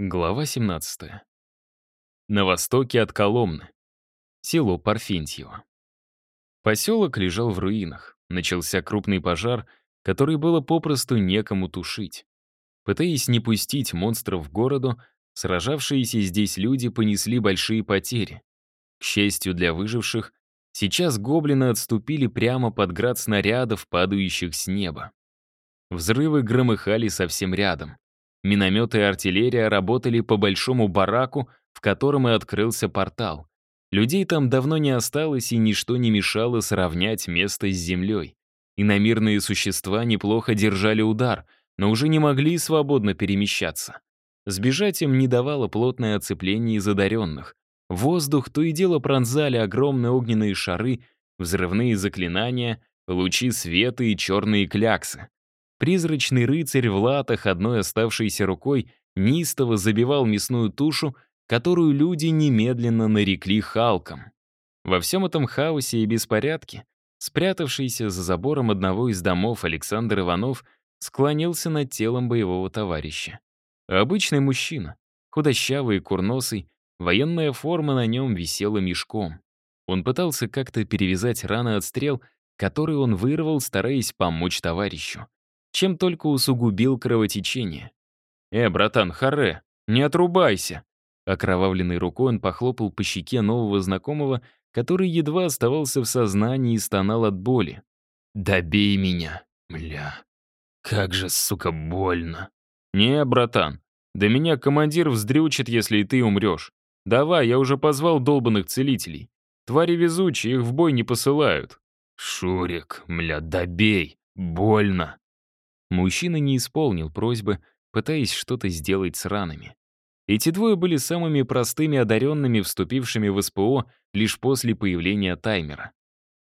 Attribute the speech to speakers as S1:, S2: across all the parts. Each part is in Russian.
S1: Глава 17. На востоке от Коломны. Село Парфентьево. Поселок лежал в руинах. Начался крупный пожар, который было попросту некому тушить. Пытаясь не пустить монстров в городу, сражавшиеся здесь люди понесли большие потери. К счастью для выживших, сейчас гоблины отступили прямо под град снарядов, падающих с неба. Взрывы громыхали совсем рядом. Минометы и артиллерия работали по большому бараку, в котором и открылся портал. Людей там давно не осталось, и ничто не мешало сравнять место с землей. Иномирные существа неплохо держали удар, но уже не могли свободно перемещаться. Сбежать им не давало плотное оцепление из одаренных. Воздух то и дело пронзали огромные огненные шары, взрывные заклинания, лучи света и черные кляксы. Призрачный рыцарь в латах, одной оставшейся рукой, неистово забивал мясную тушу, которую люди немедленно нарекли Халком. Во всем этом хаосе и беспорядке, спрятавшийся за забором одного из домов Александр Иванов склонился над телом боевого товарища. Обычный мужчина, худощавый и курносый, военная форма на нем висела мешком. Он пытался как-то перевязать раны от стрел, которые он вырвал, стараясь помочь товарищу чем только усугубил кровотечение. «Э, братан, харе, не отрубайся!» Окровавленной рукой он похлопал по щеке нового знакомого, который едва оставался в сознании и стонал от боли. «Добей меня, мля! Как же, сука, больно!» «Не, братан, да меня командир вздрючит, если и ты умрешь. Давай, я уже позвал долбанных целителей. Твари везучие, их в бой не посылают». «Шурик, мля, добей! Больно!» Мужчина не исполнил просьбы, пытаясь что-то сделать с ранами. Эти двое были самыми простыми одаренными, вступившими в СПО лишь после появления таймера.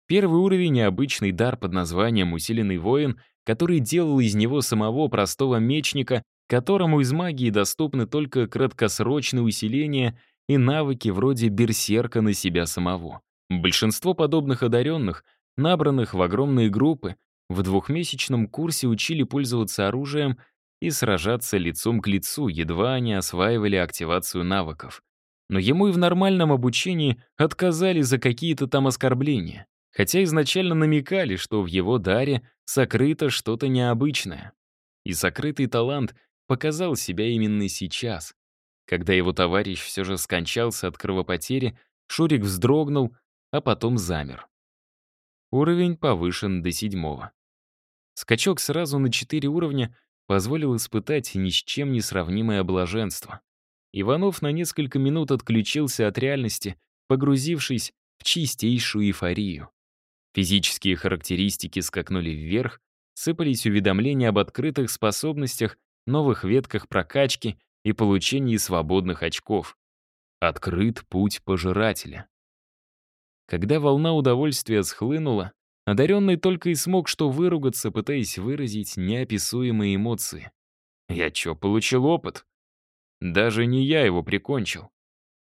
S1: Первый уровень — необычный дар под названием «Усиленный воин», который делал из него самого простого мечника, которому из магии доступны только краткосрочные усиления и навыки вроде берсерка на себя самого. Большинство подобных одаренных, набранных в огромные группы, в двухмесячном курсе учили пользоваться оружием и сражаться лицом к лицу, едва они осваивали активацию навыков. Но ему и в нормальном обучении отказали за какие-то там оскорбления, хотя изначально намекали, что в его даре сокрыто что-то необычное. И сокрытый талант показал себя именно сейчас. Когда его товарищ все же скончался от кровопотери, Шурик вздрогнул, а потом замер. Уровень повышен до седьмого. Скачок сразу на четыре уровня позволил испытать ни с чем не сравнимое блаженство. Иванов на несколько минут отключился от реальности, погрузившись в чистейшую эйфорию. Физические характеристики скакнули вверх, сыпались уведомления об открытых способностях, новых ветках прокачки и получении свободных очков. Открыт путь пожирателя. Когда волна удовольствия схлынула, Одаренный только и смог что выругаться, пытаясь выразить неописуемые эмоции. Я чё, получил опыт? Даже не я его прикончил.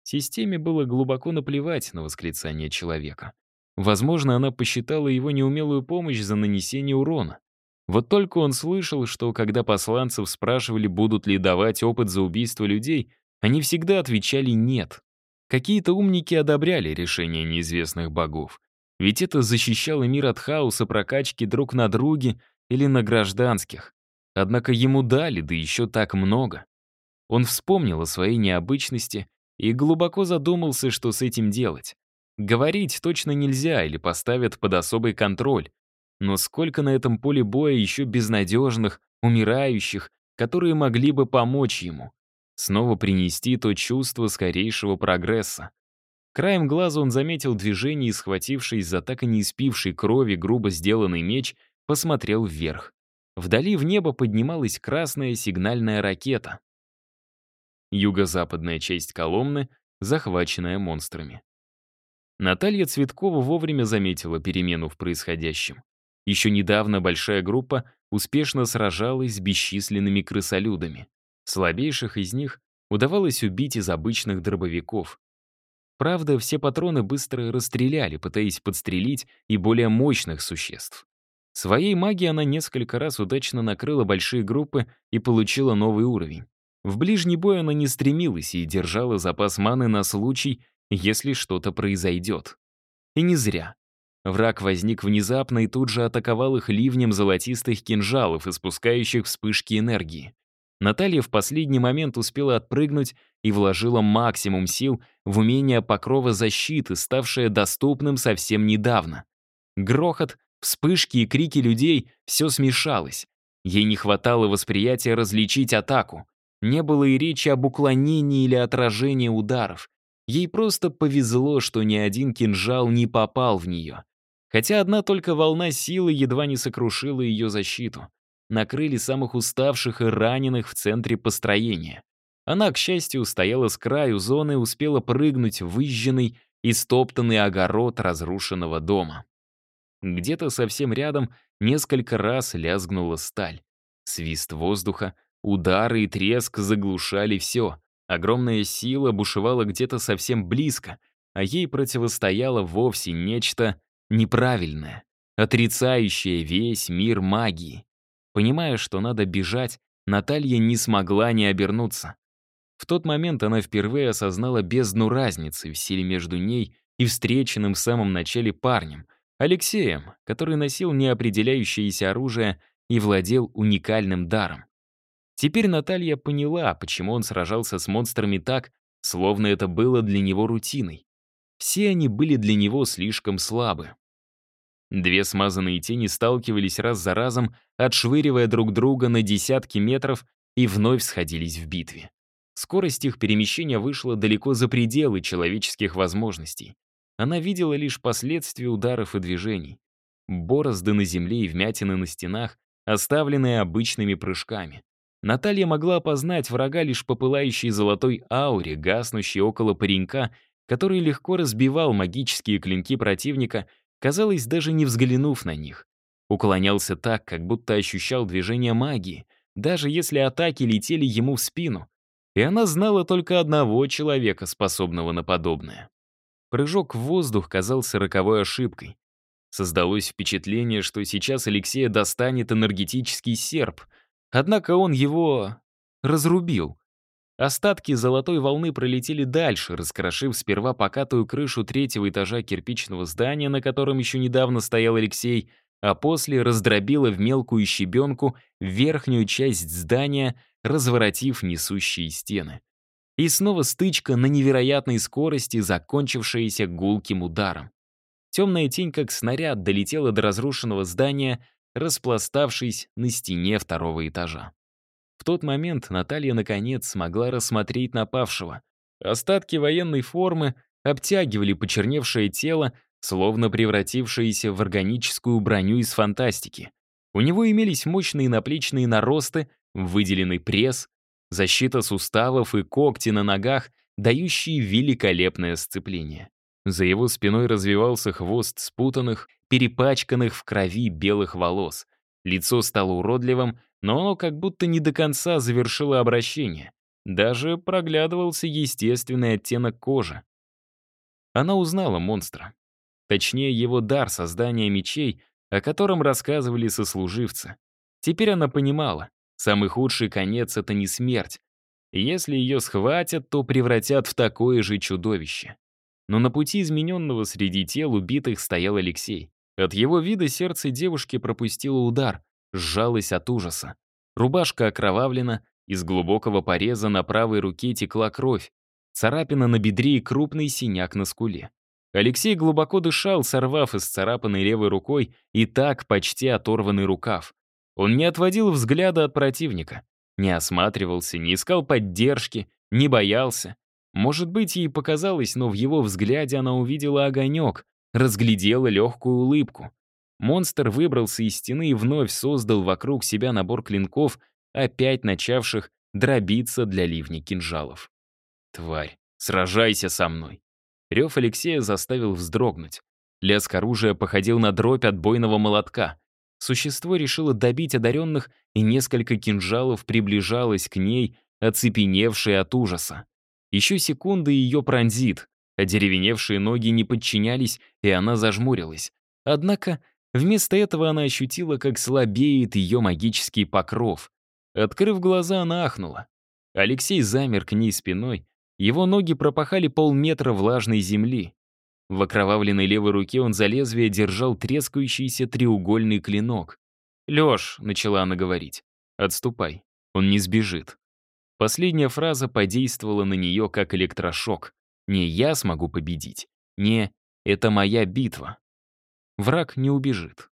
S1: Системе было глубоко наплевать на восклицание человека. Возможно, она посчитала его неумелую помощь за нанесение урона. Вот только он слышал, что когда посланцев спрашивали, будут ли давать опыт за убийство людей, они всегда отвечали «нет». Какие-то умники одобряли решение неизвестных богов. Ведь это защищало мир от хаоса прокачки друг на друге или на гражданских. Однако ему дали, да еще так много. Он вспомнил о своей необычности и глубоко задумался, что с этим делать. Говорить точно нельзя или поставят под особый контроль. Но сколько на этом поле боя еще безнадежных, умирающих, которые могли бы помочь ему. Снова принести то чувство скорейшего прогресса. Краем глаза он заметил движение и, схватившись за так и не испивший крови грубо сделанный меч, посмотрел вверх. Вдали в небо поднималась красная сигнальная ракета. Юго-западная часть Коломны, захваченная монстрами. Наталья Цветкова вовремя заметила перемену в происходящем. Еще недавно большая группа успешно сражалась с бесчисленными крысолюдами. Слабейших из них удавалось убить из обычных дробовиков. Правда, все патроны быстро расстреляли, пытаясь подстрелить и более мощных существ. Своей магией она несколько раз удачно накрыла большие группы и получила новый уровень. В ближний бой она не стремилась и держала запас маны на случай, если что-то произойдет. И не зря. Враг возник внезапно и тут же атаковал их ливнем золотистых кинжалов, испускающих вспышки энергии. Наталья в последний момент успела отпрыгнуть и вложила максимум сил в умение покрова защиты, ставшее доступным совсем недавно. Грохот, вспышки и крики людей — все смешалось. Ей не хватало восприятия различить атаку. Не было и речи об уклонении или отражении ударов. Ей просто повезло, что ни один кинжал не попал в нее. Хотя одна только волна силы едва не сокрушила ее защиту. Накрыли самых уставших и раненых в центре построения. Она, к счастью, стояла с краю зоны и успела прыгнуть в выжженный и стоптанный огород разрушенного дома. Где-то совсем рядом несколько раз лязгнула сталь. Свист воздуха, удары и треск заглушали все. Огромная сила бушевала где-то совсем близко, а ей противостояло вовсе нечто неправильное, отрицающее весь мир магии. Понимая, что надо бежать, Наталья не смогла не обернуться. В тот момент она впервые осознала бездну разницы в силе между ней и встреченным в самом начале парнем, Алексеем, который носил неопределяющееся оружие и владел уникальным даром. Теперь Наталья поняла, почему он сражался с монстрами так, словно это было для него рутиной. Все они были для него слишком слабы. Две смазанные тени сталкивались раз за разом, отшвыривая друг друга на десятки метров и вновь сходились в битве. Скорость их перемещения вышла далеко за пределы человеческих возможностей. Она видела лишь последствия ударов и движений. Борозды на земле и вмятины на стенах, оставленные обычными прыжками. Наталья могла опознать врага лишь по пылающей золотой ауре, гаснущей около паренька, который легко разбивал магические клинки противника казалось, даже не взглянув на них. Уклонялся так, как будто ощущал движение магии, даже если атаки летели ему в спину. И она знала только одного человека, способного на подобное. Прыжок в воздух казался роковой ошибкой. Создалось впечатление, что сейчас Алексея достанет энергетический серп, однако он его разрубил. Остатки золотой волны пролетели дальше, раскрошив сперва покатую крышу третьего этажа кирпичного здания, на котором еще недавно стоял Алексей, а после раздробила в мелкую щебенку верхнюю часть здания, разворотив несущие стены. И снова стычка на невероятной скорости, закончившаяся гулким ударом. Темная тень, как снаряд, долетела до разрушенного здания, распластавшись на стене второго этажа. В тот момент Наталья наконец смогла рассмотреть напавшего. Остатки военной формы обтягивали почерневшее тело, словно превратившееся в органическую броню из фантастики. У него имелись мощные наплечные наросты, выделенный пресс, защита суставов и когти на ногах, дающие великолепное сцепление. За его спиной развивался хвост спутанных, перепачканных в крови белых волос. Лицо стало уродливым, но оно как будто не до конца завершило обращение. Даже проглядывался естественный оттенок кожи. Она узнала монстра. Точнее, его дар создания мечей, о котором рассказывали сослуживцы. Теперь она понимала, самый худший конец — это не смерть. Если ее схватят, то превратят в такое же чудовище. Но на пути измененного среди тел убитых стоял Алексей. От его вида сердце девушки пропустило удар, сжалась от ужаса. Рубашка окровавлена, из глубокого пореза на правой руке текла кровь, царапина на бедре и крупный синяк на скуле. Алексей глубоко дышал, сорвав из царапанной левой рукой и так почти оторванный рукав. Он не отводил взгляда от противника, не осматривался, не искал поддержки, не боялся. Может быть, ей показалось, но в его взгляде она увидела огонек, разглядела легкую улыбку. Монстр выбрался из стены и вновь создал вокруг себя набор клинков, опять начавших дробиться для ливни кинжалов. «Тварь, сражайся со мной!» Рев Алексея заставил вздрогнуть. Лязг оружия походил на дробь отбойного молотка. Существо решило добить одаренных, и несколько кинжалов приближалось к ней, оцепеневшей от ужаса. Еще секунды ее пронзит. Одеревеневшие ноги не подчинялись, и она зажмурилась. Однако Вместо этого она ощутила, как слабеет ее магический покров. Открыв глаза, она ахнула. Алексей замер к ней спиной, его ноги пропахали полметра влажной земли. В окровавленной левой руке он за лезвие держал трескающийся треугольный клинок. «Лёш», — начала она говорить, — «отступай, он не сбежит». Последняя фраза подействовала на нее как электрошок. Не я смогу победить, не это моя битва. Враг не убежит.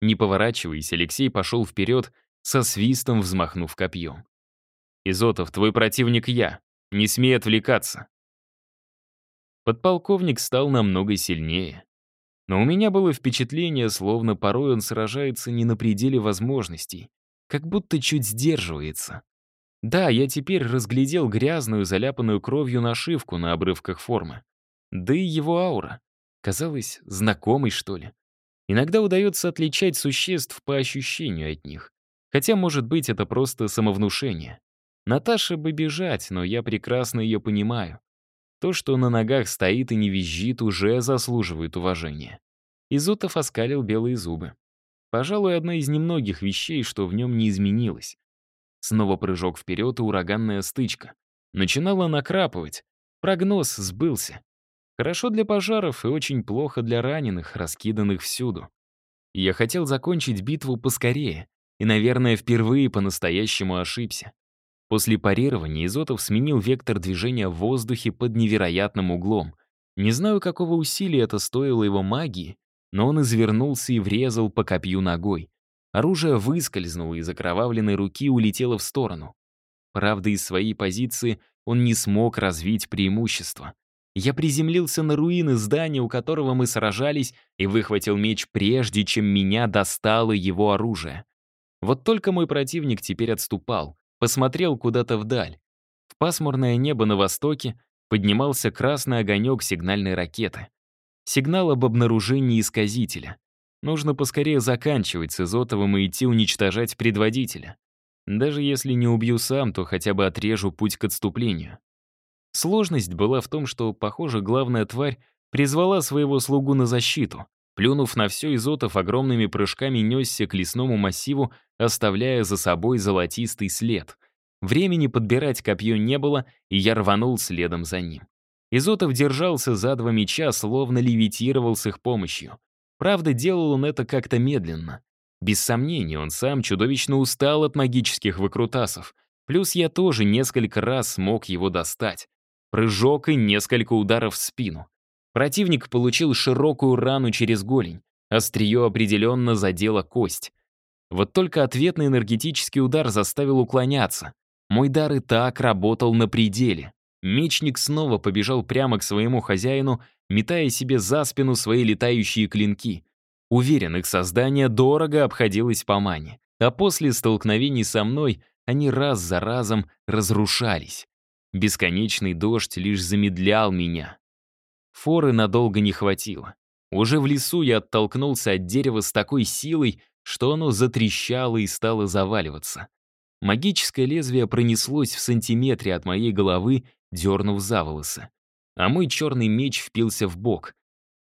S1: Не поворачиваясь, Алексей пошел вперед, со свистом взмахнув копьем. «Изотов, твой противник я. Не смей отвлекаться». Подполковник стал намного сильнее. Но у меня было впечатление, словно порой он сражается не на пределе возможностей, как будто чуть сдерживается. Да, я теперь разглядел грязную, заляпанную кровью нашивку на обрывках формы. Да и его аура. Казалось, знакомой, что ли. Иногда удается отличать существ по ощущению от них. Хотя, может быть, это просто самовнушение. Наташа бы бежать, но я прекрасно ее понимаю. То, что на ногах стоит и не визжит, уже заслуживает уважения. Изутов оскалил белые зубы. Пожалуй, одна из немногих вещей, что в нем не изменилось. Снова прыжок вперед и ураганная стычка. Начинала накрапывать. Прогноз сбылся. Хорошо для пожаров и очень плохо для раненых, раскиданных всюду. Я хотел закончить битву поскорее, и, наверное, впервые по-настоящему ошибся. После парирования Изотов сменил вектор движения в воздухе под невероятным углом. Не знаю, какого усилия это стоило его магии, но он извернулся и врезал по копью ногой. Оружие выскользнуло из окровавленной руки и улетело в сторону. Правда, из своей позиции он не смог развить преимущество. Я приземлился на руины здания, у которого мы сражались, и выхватил меч прежде, чем меня достало его оружие. Вот только мой противник теперь отступал посмотрел куда-то вдаль. В пасмурное небо на востоке поднимался красный огонек сигнальной ракеты. Сигнал об обнаружении исказителя. Нужно поскорее заканчивать с Изотовым и идти уничтожать предводителя. Даже если не убью сам, то хотя бы отрежу путь к отступлению. Сложность была в том, что, похоже, главная тварь призвала своего слугу на защиту. Плюнув на все, Изотов огромными прыжками несся к лесному массиву, оставляя за собой золотистый след. Времени подбирать копье не было, и я рванул следом за ним. Изотов держался за два меча, словно левитировал с их помощью. Правда, делал он это как-то медленно. Без сомнения, он сам чудовищно устал от магических выкрутасов. Плюс я тоже несколько раз смог его достать. Прыжок и несколько ударов в спину. Противник получил широкую рану через голень. Острие определенно задело кость. Вот только ответный энергетический удар заставил уклоняться. Мой дар и так работал на пределе. Мечник снова побежал прямо к своему хозяину, метая себе за спину свои летающие клинки. Уверен, их создание дорого обходилось по мане. А после столкновений со мной они раз за разом разрушались. Бесконечный дождь лишь замедлял меня. Форы надолго не хватило. Уже в лесу я оттолкнулся от дерева с такой силой, что оно затрещало и стало заваливаться. Магическое лезвие пронеслось в сантиметре от моей головы, дернув за волосы. А мой черный меч впился в бок.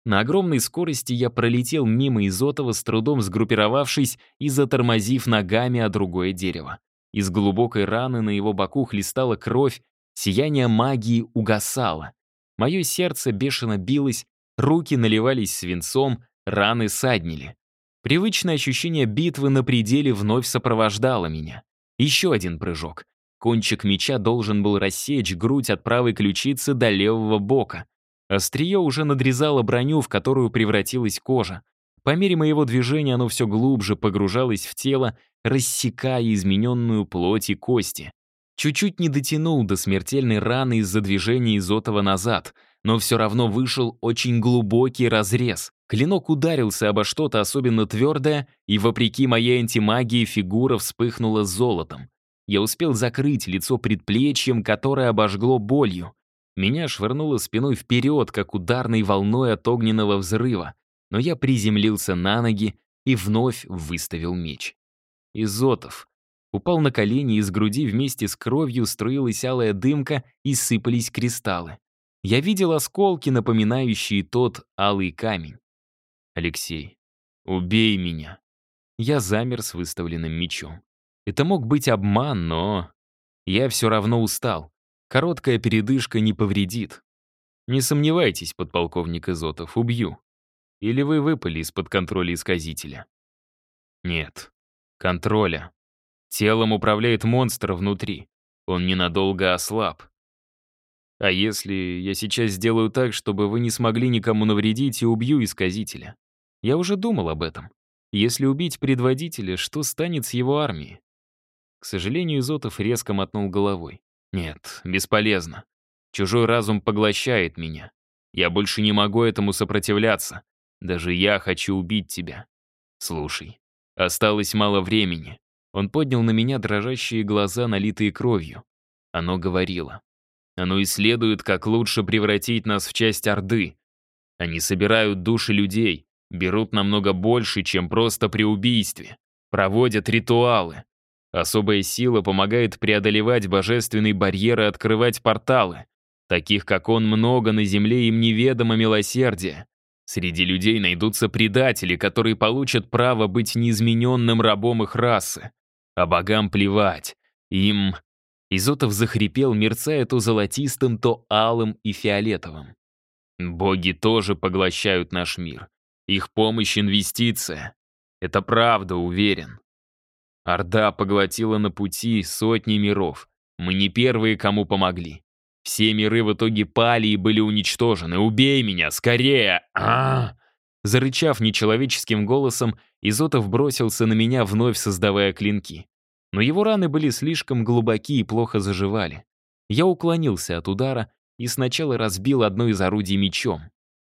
S1: На огромной скорости я пролетел мимо Изотова, с трудом сгруппировавшись и затормозив ногами о другое дерево. Из глубокой раны на его боку хлестала кровь, сияние магии угасало. Мое сердце бешено билось, руки наливались свинцом, раны саднили. Привычное ощущение битвы на пределе вновь сопровождало меня. Еще один прыжок. Кончик меча должен был рассечь грудь от правой ключицы до левого бока. Острие уже надрезало броню, в которую превратилась кожа. По мере моего движения оно все глубже погружалось в тело, рассекая измененную плоть и кости. Чуть-чуть не дотянул до смертельной раны из-за движения Изотова назад, но все равно вышел очень глубокий разрез. Клинок ударился обо что-то особенно твердое, и, вопреки моей антимагии, фигура вспыхнула золотом. Я успел закрыть лицо предплечьем, которое обожгло болью. Меня швырнуло спиной вперед, как ударной волной от огненного взрыва, но я приземлился на ноги и вновь выставил меч. Изотов, упал на колени, из груди вместе с кровью струилась алая дымка и сыпались кристаллы. Я видел осколки, напоминающие тот алый камень. «Алексей, убей меня!» Я замер с выставленным мечом. Это мог быть обман, но... Я все равно устал. Короткая передышка не повредит. Не сомневайтесь, подполковник Изотов, убью. Или вы выпали из-под контроля исказителя? Нет. Контроля. Телом управляет монстр внутри. Он ненадолго ослаб. А если я сейчас сделаю так, чтобы вы не смогли никому навредить и убью исказителя? Я уже думал об этом. Если убить предводителя, что станет с его армией? К сожалению, Изотов резко мотнул головой. Нет, бесполезно. Чужой разум поглощает меня. Я больше не могу этому сопротивляться. Даже я хочу убить тебя. Слушай, осталось мало времени. Он поднял на меня дрожащие глаза, налитые кровью. Оно говорило. Оно исследует, как лучше превратить нас в часть Орды. Они собирают души людей, берут намного больше, чем просто при убийстве. Проводят ритуалы. Особая сила помогает преодолевать божественные барьеры и открывать порталы. Таких, как он, много на земле, им неведомо милосердие. Среди людей найдутся предатели, которые получат право быть неизмененным рабом их расы. А богам плевать. Им Изотов захрипел, мерцая то золотистым, то алым и фиолетовым. Боги тоже поглощают наш мир. Их помощь — инвестиция. Это правда, уверен. Орда поглотила на пути сотни миров. Мы не первые, кому помогли. Все миры в итоге пали и были уничтожены. Убей меня, скорее! а, -а, -а Зарычав нечеловеческим голосом, Изотов бросился на меня, вновь создавая клинки но его раны были слишком глубоки и плохо заживали. Я уклонился от удара и сначала разбил одно из орудий мечом.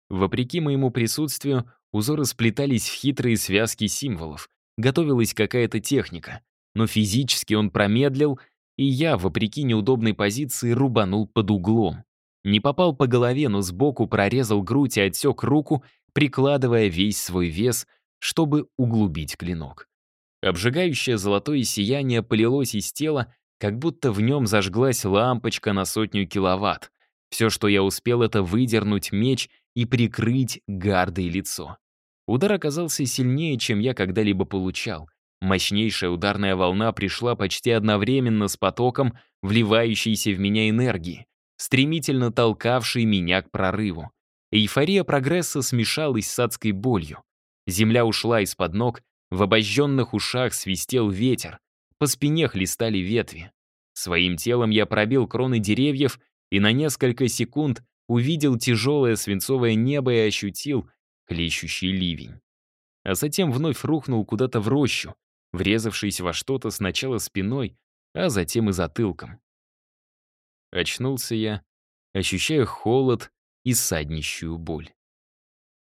S1: Вопреки моему присутствию, узоры сплетались в хитрые связки символов. Готовилась какая-то техника. Но физически он промедлил, и я, вопреки неудобной позиции, рубанул под углом. Не попал по голове, но сбоку прорезал грудь и отсек руку, прикладывая весь свой вес, чтобы углубить клинок. Обжигающее золотое сияние полилось из тела, как будто в нем зажглась лампочка на сотню киловатт. Все, что я успел, это выдернуть меч и прикрыть гардой лицо. Удар оказался сильнее, чем я когда-либо получал. Мощнейшая ударная волна пришла почти одновременно с потоком, вливающейся в меня энергии, стремительно толкавшей меня к прорыву. Эйфория прогресса смешалась с адской болью. Земля ушла из-под ног, в обожженных ушах свистел ветер, по спине хлестали ветви. Своим телом я пробил кроны деревьев и на несколько секунд увидел тяжелое свинцовое небо и ощутил хлещущий ливень. А затем вновь рухнул куда-то в рощу, врезавшись во что-то сначала спиной, а затем и затылком. Очнулся я, ощущая холод и саднищую боль.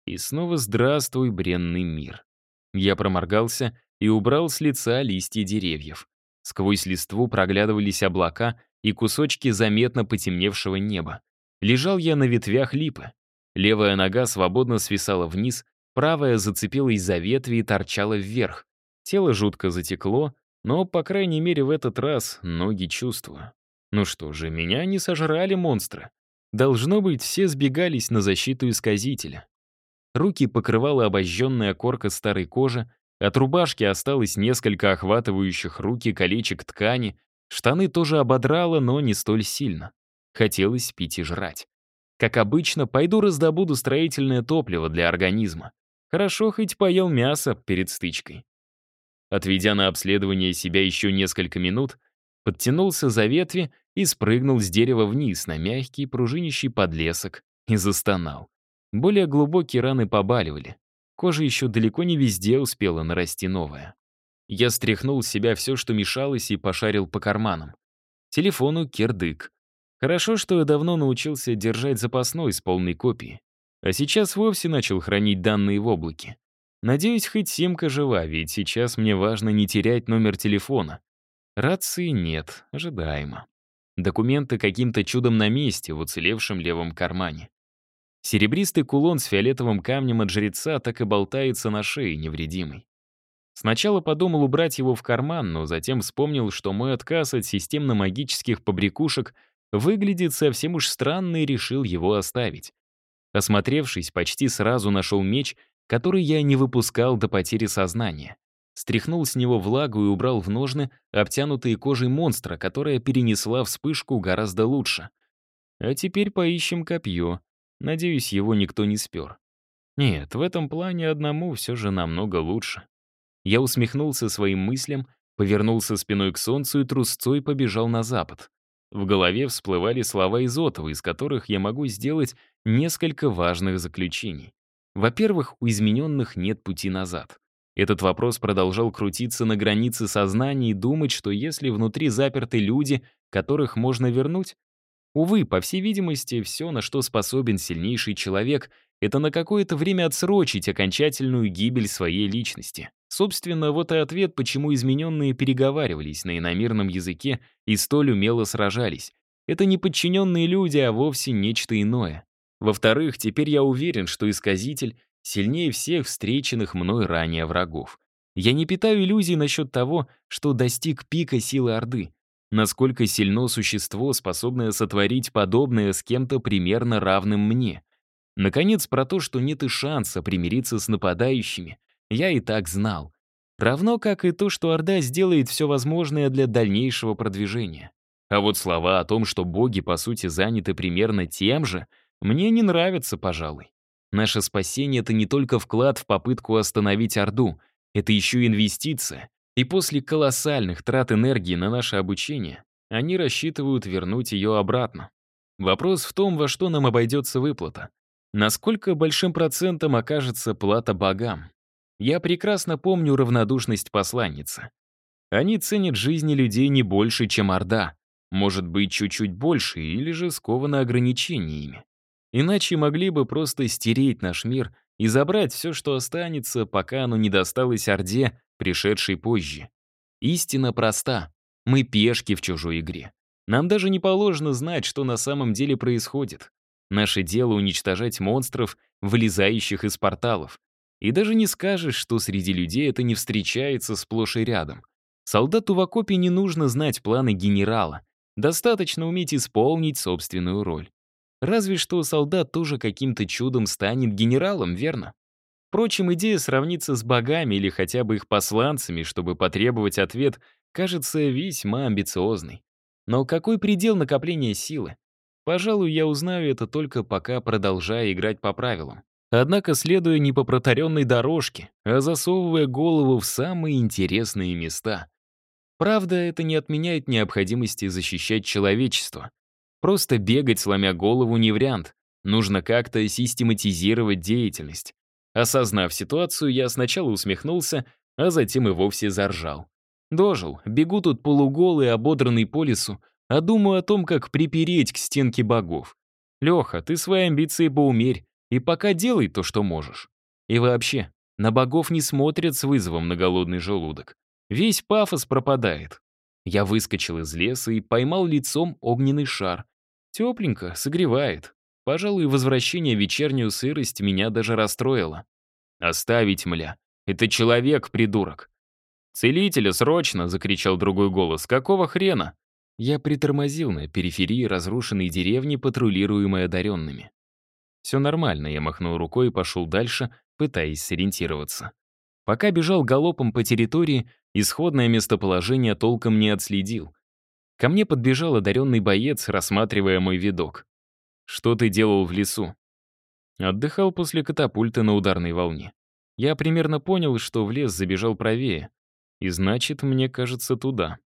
S1: И снова здравствуй, бренный мир. Я проморгался и убрал с лица листья деревьев. Сквозь листву проглядывались облака и кусочки заметно потемневшего неба. Лежал я на ветвях липы. Левая нога свободно свисала вниз, правая зацепилась за ветви и торчала вверх. Тело жутко затекло, но, по крайней мере, в этот раз ноги чувствую. Ну что же, меня не сожрали монстры. Должно быть, все сбегались на защиту исказителя. Руки покрывала обожженная корка старой кожи, от рубашки осталось несколько охватывающих руки колечек ткани, штаны тоже ободрало, но не столь сильно. Хотелось пить и жрать. Как обычно, пойду раздобуду строительное топливо для организма. Хорошо хоть поел мясо перед стычкой. Отведя на обследование себя еще несколько минут, подтянулся за ветви и спрыгнул с дерева вниз на мягкий пружинищий подлесок и застонал. Более глубокие раны побаливали. Кожа еще далеко не везде успела нарасти новая. Я стряхнул с себя все, что мешалось, и пошарил по карманам. Телефону кирдык. Хорошо, что я давно научился держать запасной с полной копией. А сейчас вовсе начал хранить данные в облаке. Надеюсь, хоть симка жива, ведь сейчас мне важно не терять номер телефона. Рации нет, ожидаемо. Документы каким-то чудом на месте, в уцелевшем левом кармане. Серебристый кулон с фиолетовым камнем от жреца так и болтается на шее, невредимый. Сначала подумал убрать его в карман, но затем вспомнил, что мой отказ от системно-магических побрякушек выглядит совсем уж странно и решил его оставить. Осмотревшись, почти сразу нашел меч, который я не выпускал до потери сознания. Стряхнул с него влагу и убрал в ножны обтянутые кожей монстра, которая перенесла вспышку гораздо лучше. А теперь поищем копье. Надеюсь, его никто не спер. Нет, в этом плане одному все же намного лучше. Я усмехнулся своим мыслям, повернулся спиной к солнцу и трусцой побежал на запад. В голове всплывали слова Изотова, из которых я могу сделать несколько важных заключений. Во-первых, у измененных нет пути назад. Этот вопрос продолжал крутиться на границе сознания и думать, что если внутри заперты люди, которых можно вернуть, Увы, по всей видимости, все, на что способен сильнейший человек, это на какое-то время отсрочить окончательную гибель своей личности. Собственно, вот и ответ, почему измененные переговаривались на иномирном языке и столь умело сражались. Это не подчиненные люди, а вовсе нечто иное. Во-вторых, теперь я уверен, что исказитель сильнее всех встреченных мной ранее врагов. Я не питаю иллюзий насчет того, что достиг пика силы Орды. Насколько сильно существо, способное сотворить подобное с кем-то примерно равным мне. Наконец, про то, что нет и шанса примириться с нападающими, я и так знал. Равно как и то, что Орда сделает все возможное для дальнейшего продвижения. А вот слова о том, что боги, по сути, заняты примерно тем же, мне не нравятся, пожалуй. Наше спасение — это не только вклад в попытку остановить Орду, это еще инвестиция, и после колоссальных трат энергии на наше обучение, они рассчитывают вернуть ее обратно. Вопрос в том, во что нам обойдется выплата. Насколько большим процентом окажется плата богам? Я прекрасно помню равнодушность посланницы. Они ценят жизни людей не больше, чем Орда. Может быть, чуть-чуть больше, или же скованы ограничениями. Иначе могли бы просто стереть наш мир и забрать все, что останется, пока оно не досталось Орде пришедший позже. Истина проста. Мы пешки в чужой игре. Нам даже не положено знать, что на самом деле происходит. Наше дело уничтожать монстров, вылезающих из порталов. И даже не скажешь, что среди людей это не встречается сплошь и рядом. Солдату в окопе не нужно знать планы генерала. Достаточно уметь исполнить собственную роль. Разве что солдат тоже каким-то чудом станет генералом, верно? Впрочем, идея сравниться с богами или хотя бы их посланцами, чтобы потребовать ответ, кажется весьма амбициозной. Но какой предел накопления силы? Пожалуй, я узнаю это только пока продолжая играть по правилам. Однако следуя не по протаренной дорожке, а засовывая голову в самые интересные места. Правда, это не отменяет необходимости защищать человечество. Просто бегать, сломя голову, не вариант. Нужно как-то систематизировать деятельность. Осознав ситуацию, я сначала усмехнулся, а затем и вовсе заржал. Дожил, бегу тут полуголый, ободранный по лесу, а думаю о том, как припереть к стенке богов. Леха, ты свои амбиции поумерь, и пока делай то, что можешь. И вообще, на богов не смотрят с вызовом на голодный желудок. Весь пафос пропадает. Я выскочил из леса и поймал лицом огненный шар. Тепленько, согревает. Пожалуй, возвращение вечернюю сырость меня даже расстроило. «Оставить, мля. Это человек, придурок». «Целителя, срочно!» — закричал другой голос. «Какого хрена?» Я притормозил на периферии разрушенной деревни, патрулируемой одаренными. Все нормально, я махнул рукой и пошел дальше, пытаясь сориентироваться. Пока бежал галопом по территории, исходное местоположение толком не отследил. Ко мне подбежал одаренный боец, рассматривая мой видок. «Что ты делал в лесу?» Отдыхал после катапульты на ударной волне. Я примерно понял, что в лес забежал правее. И значит, мне кажется, туда.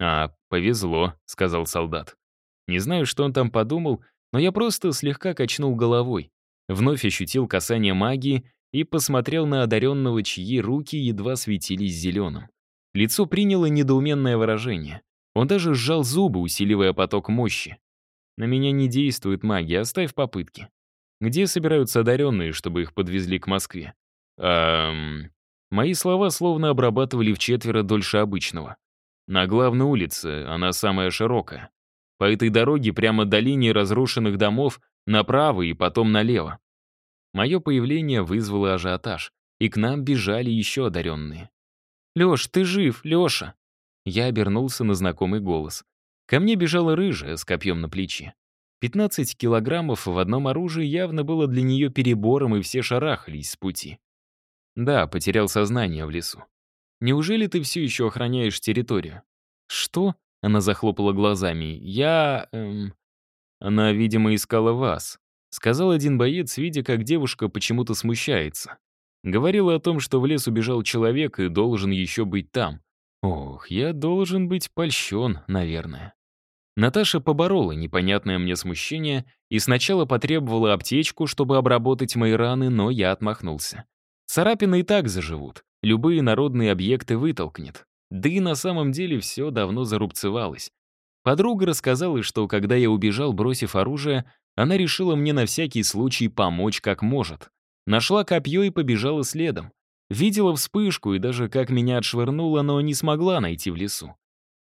S1: «А, повезло», — сказал солдат. Не знаю, что он там подумал, но я просто слегка качнул головой. Вновь ощутил касание магии и посмотрел на одаренного, чьи руки едва светились зеленым. Лицо приняло недоуменное выражение. Он даже сжал зубы, усиливая поток мощи. На меня не действует магия, оставь попытки. Где собираются одаренные, чтобы их подвезли к Москве? Эм... Мои слова словно обрабатывали в четверо дольше обычного. На главной улице, она самая широкая. По этой дороге прямо до линии разрушенных домов направо и потом налево. Мое появление вызвало ажиотаж, и к нам бежали еще одаренные. «Леш, ты жив, Леша!» Я обернулся на знакомый голос. Ко мне бежала рыжая с копьем на плече. 15 килограммов в одном оружии явно было для нее перебором, и все шарахались с пути. Да, потерял сознание в лесу. Неужели ты все еще охраняешь территорию?» «Что?» — она захлопала глазами. «Я... Эм...» «Она, видимо, искала вас», — сказал один боец, видя, как девушка почему-то смущается. Говорила о том, что в лес убежал человек и должен еще быть там. Ох, я должен быть польщен, наверное. Наташа поборола непонятное мне смущение и сначала потребовала аптечку, чтобы обработать мои раны, но я отмахнулся. Царапины и так заживут, любые народные объекты вытолкнет. Да и на самом деле все давно зарубцевалось. Подруга рассказала, что когда я убежал, бросив оружие, она решила мне на всякий случай помочь как может. Нашла копье и побежала следом. Видела вспышку и даже как меня отшвырнуло, но не смогла найти в лесу.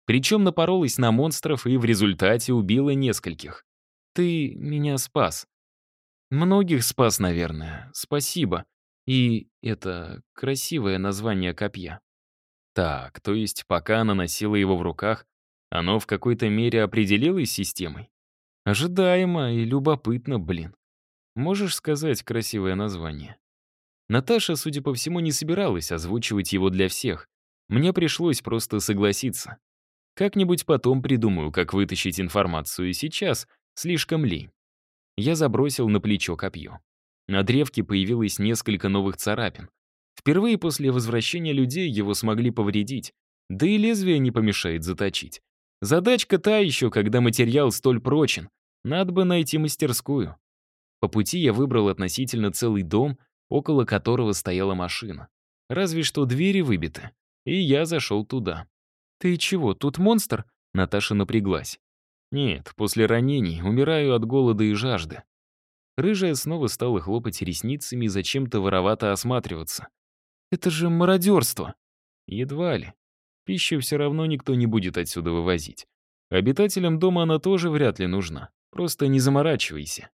S1: Причем напоролась на монстров и в результате убила нескольких. Ты меня спас. Многих спас, наверное. Спасибо. И это красивое название копья. Так, то есть пока она носила его в руках, оно в какой-то мере определилось системой? Ожидаемо и любопытно, блин. Можешь сказать красивое название? Наташа, судя по всему, не собиралась озвучивать его для всех. Мне пришлось просто согласиться. Как-нибудь потом придумаю, как вытащить информацию, и сейчас слишком лень. Я забросил на плечо копье. На древке появилось несколько новых царапин. Впервые после возвращения людей его смогли повредить, да и лезвие не помешает заточить. Задачка та еще, когда материал столь прочен. Надо бы найти мастерскую. По пути я выбрал относительно целый дом, около которого стояла машина. Разве что двери выбиты. И я зашел туда. «Ты чего, тут монстр?» Наташа напряглась. «Нет, после ранений умираю от голода и жажды». Рыжая снова стала хлопать ресницами и зачем-то воровато осматриваться. «Это же мародерство!» «Едва ли. Пищу все равно никто не будет отсюда вывозить. Обитателям дома она тоже вряд ли нужна. Просто не заморачивайся».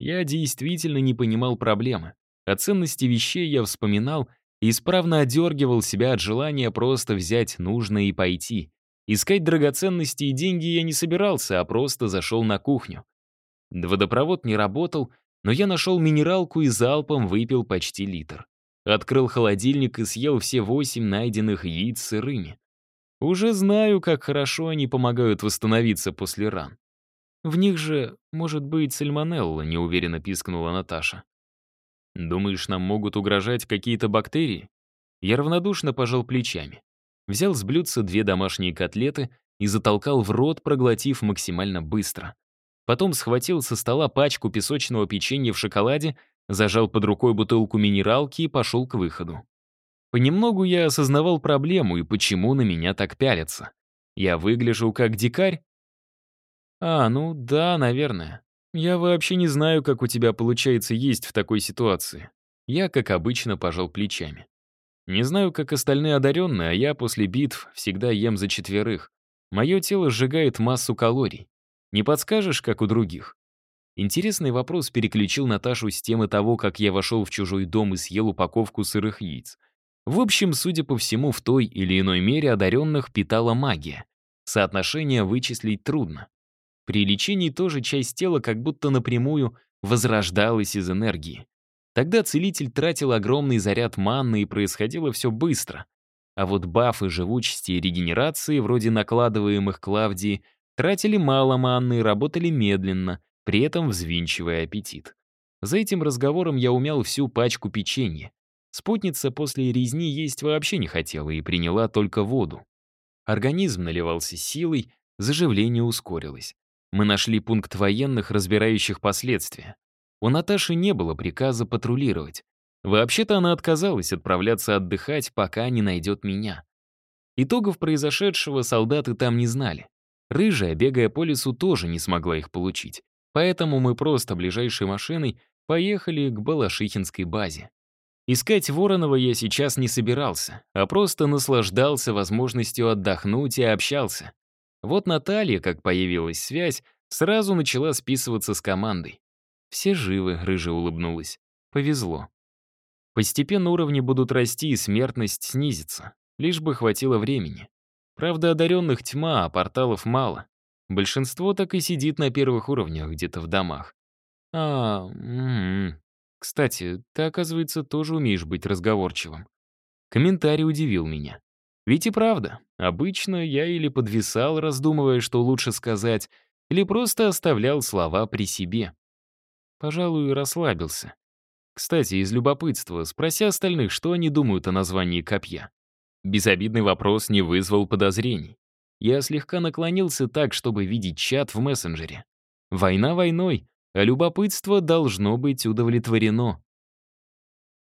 S1: Я действительно не понимал проблемы. О ценности вещей я вспоминал и исправно одергивал себя от желания просто взять нужное и пойти. Искать драгоценности и деньги я не собирался, а просто зашел на кухню. Водопровод не работал, но я нашел минералку и залпом выпил почти литр. Открыл холодильник и съел все восемь найденных яиц сырыми. Уже знаю, как хорошо они помогают восстановиться после ран. В них же, может быть, сальмонелла, неуверенно пискнула Наташа. «Думаешь, нам могут угрожать какие-то бактерии?» Я равнодушно пожал плечами. Взял с блюдца две домашние котлеты и затолкал в рот, проглотив максимально быстро. Потом схватил со стола пачку песочного печенья в шоколаде, зажал под рукой бутылку минералки и пошел к выходу. Понемногу я осознавал проблему и почему на меня так пялятся. Я выгляжу как дикарь? А, ну да, наверное. «Я вообще не знаю, как у тебя получается есть в такой ситуации». Я, как обычно, пожал плечами. Не знаю, как остальные одаренные, а я после битв всегда ем за четверых. Мое тело сжигает массу калорий. Не подскажешь, как у других? Интересный вопрос переключил Наташу с темы того, как я вошел в чужой дом и съел упаковку сырых яиц. В общем, судя по всему, в той или иной мере одаренных питала магия. Соотношение вычислить трудно. При лечении тоже часть тела как будто напрямую возрождалась из энергии. Тогда целитель тратил огромный заряд манны, и происходило все быстро. А вот бафы живучести и регенерации, вроде накладываемых Клавдии, тратили мало манны и работали медленно, при этом взвинчивая аппетит. За этим разговором я умял всю пачку печенья. Спутница после резни есть вообще не хотела и приняла только воду. Организм наливался силой, заживление ускорилось. Мы нашли пункт военных, разбирающих последствия. У Наташи не было приказа патрулировать. Вообще-то она отказалась отправляться отдыхать, пока не найдет меня. Итогов произошедшего солдаты там не знали. Рыжая, бегая по лесу, тоже не смогла их получить. Поэтому мы просто ближайшей машиной поехали к Балашихинской базе. Искать Воронова я сейчас не собирался, а просто наслаждался возможностью отдохнуть и общался. Вот Наталья, как появилась связь, сразу начала списываться с командой. Все живы, рыжая улыбнулась. Повезло. Постепенно уровни будут расти и смертность снизится. Лишь бы хватило времени. Правда, одаренных тьма, а порталов мало. Большинство так и сидит на первых уровнях, где-то в домах. А, м -м -м. кстати, ты, оказывается, тоже умеешь быть разговорчивым. Комментарий удивил меня. Ведь и правда, обычно я или подвисал, раздумывая, что лучше сказать, или просто оставлял слова при себе. Пожалуй, расслабился. Кстати, из любопытства, спроси остальных, что они думают о названии копья. Безобидный вопрос не вызвал подозрений. Я слегка наклонился так, чтобы видеть чат в мессенджере. Война войной, а любопытство должно быть удовлетворено.